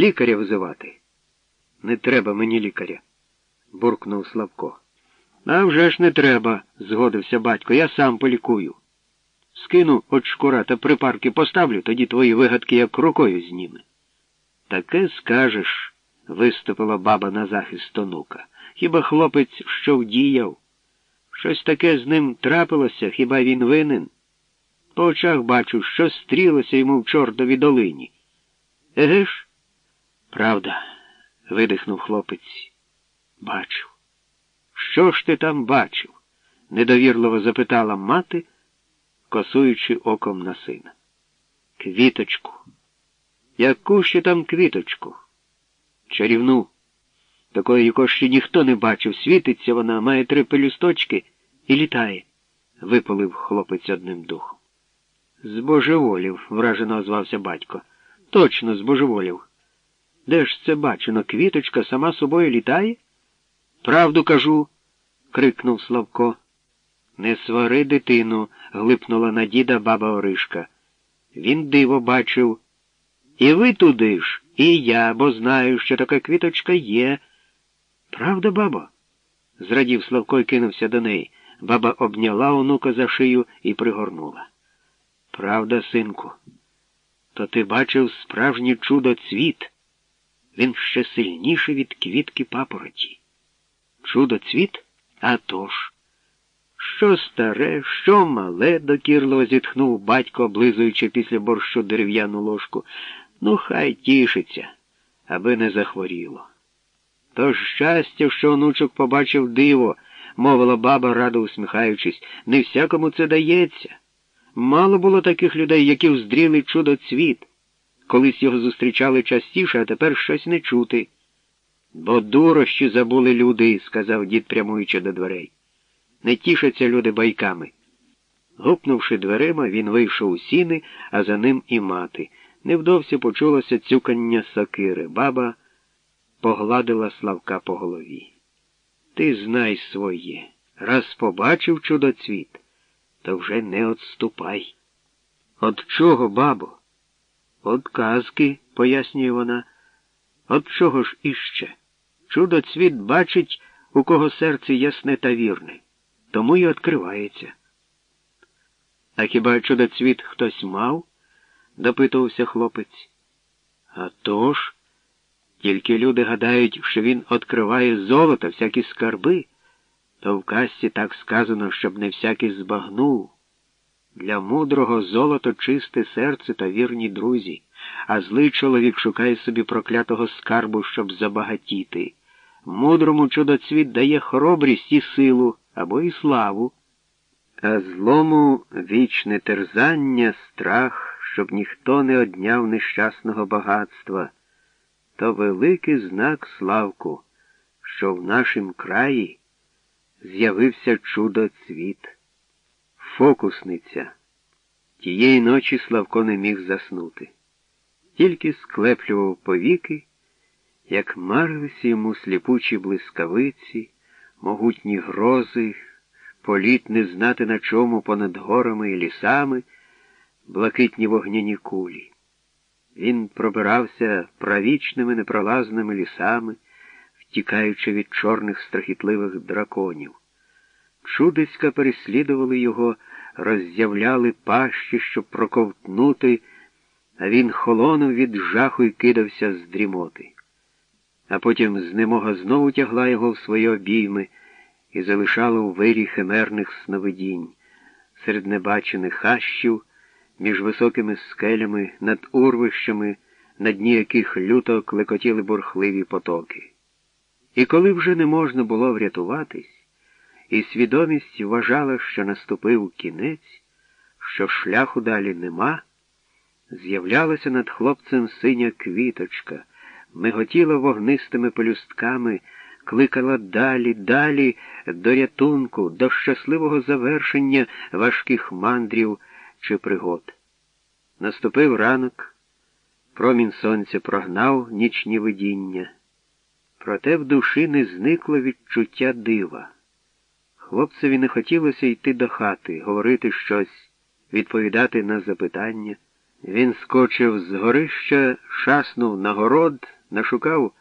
Лікаря визивати. Не треба мені лікаря, буркнув Славко. «А вже ж не треба, згодився батько, я сам полікую. Скину от шкура та припарки поставлю, тоді твої вигадки як рукою зніме. Таке скажеш, виступила баба на захист онука. Хіба хлопець що вдіяв? Щось таке з ним трапилося, хіба він винен? По очах бачу, що стрілося йому в чортовій долині. Еге ж? Правда, видихнув хлопець. Бачив. Що ж ти там бачив? недовірливо запитала мати, косуючи оком на сина. Квіточку. Яку ще там квіточку? Чарівну. Такої, якої ще ніхто не бачив, світиться вона, має три пелюсточки і літає, випалив хлопець одним духом. Збожеволів, вражено озвався батько. Точно збожеволів. Де ж це бачено? Квіточка сама собою літає? Правду кажу, крикнув Славко. Не свари дитину, глипнула на діда баба Оришка. Він диво бачив. І ви туди ж, і я, бо знаю, що така квіточка є. Правда, бабо? зрадів Славко і кинувся до неї. Баба обняла онука за шию і пригорнула. Правда, синку, то ти бачив справжнє чудо цвіт. Він ще сильніший від квітки папороті. Чудо цвіт? А тож. Що старе, що мале, докірливо зітхнув батько, облизуючи після борщу дерев'яну ложку. Ну, хай тішиться, аби не захворіло. То щастя, що онучок побачив диво, мовила баба, радо усміхаючись, не всякому це дається. Мало було таких людей, які вздріли чудо цвіт. Колись його зустрічали частіше, а тепер щось не чути. Бо дурощі забули люди, сказав дід, прямуючи до дверей. Не тішаться люди байками. Гупнувши дверима, він вийшов у сіни, а за ним і мати. Невдовзі почулося цюкання сокири. Баба погладила Славка по голові. Ти знай своє. Раз побачив чудоцвіт, то вже не отступай. От чого, бабо? От казки, пояснює вона. От чого ж іще? Чудоцвіт бачить, у кого серце ясне та вірне, тому й відкривається. А хіба чудоцвіт хтось мав? допитувався хлопець. «А тож, тільки люди гадають, що він відкриває золото, всякі скарби, то в казці так сказано, щоб не всякий збагнув. Для мудрого золото чисте серце та вірні друзі, а злий чоловік шукає собі проклятого скарбу, щоб забагатіти. Мудрому чудоцвіт дає хоробрість і силу або і славу, а злому вічне терзання, страх, щоб ніхто не одняв нещасного багатства. То великий знак Славку, що в нашім краї з'явився чудо цвіт. Фокусниця. Тієї ночі Славко не міг заснути. Тільки склеплював повіки, як марилися йому сліпучі блискавиці, могутні грози, політ не знати на чому понад горами і лісами, блакитні вогняні кулі. Він пробирався правічними непролазними лісами, втікаючи від чорних страхітливих драконів. Чудиська переслідували його, роззявляли пащі, щоб проковтнути, а він холонув від жаху і кидався з дрімоти. А потім знемога знову тягла його в свої обійми і залишала у вирі химерних сновидінь, серед небачених хащів, між високими скелями, над урвищами, на дні яких люто клекотіли бурхливі потоки. І коли вже не можна було врятуватись, і свідомість вважала, що наступив кінець, що шляху далі нема, з'являлася над хлопцем синя квіточка, миготіла вогнистими пелюстками, кликала далі, далі до рятунку, до щасливого завершення важких мандрів чи пригод. Наступив ранок, промінь сонця прогнав нічні видіння, проте в душі не зникло відчуття дива. Хлопцеві не хотілося йти до хати, говорити щось, відповідати на запитання. Він скочив з горища, шаснув на город, нашукав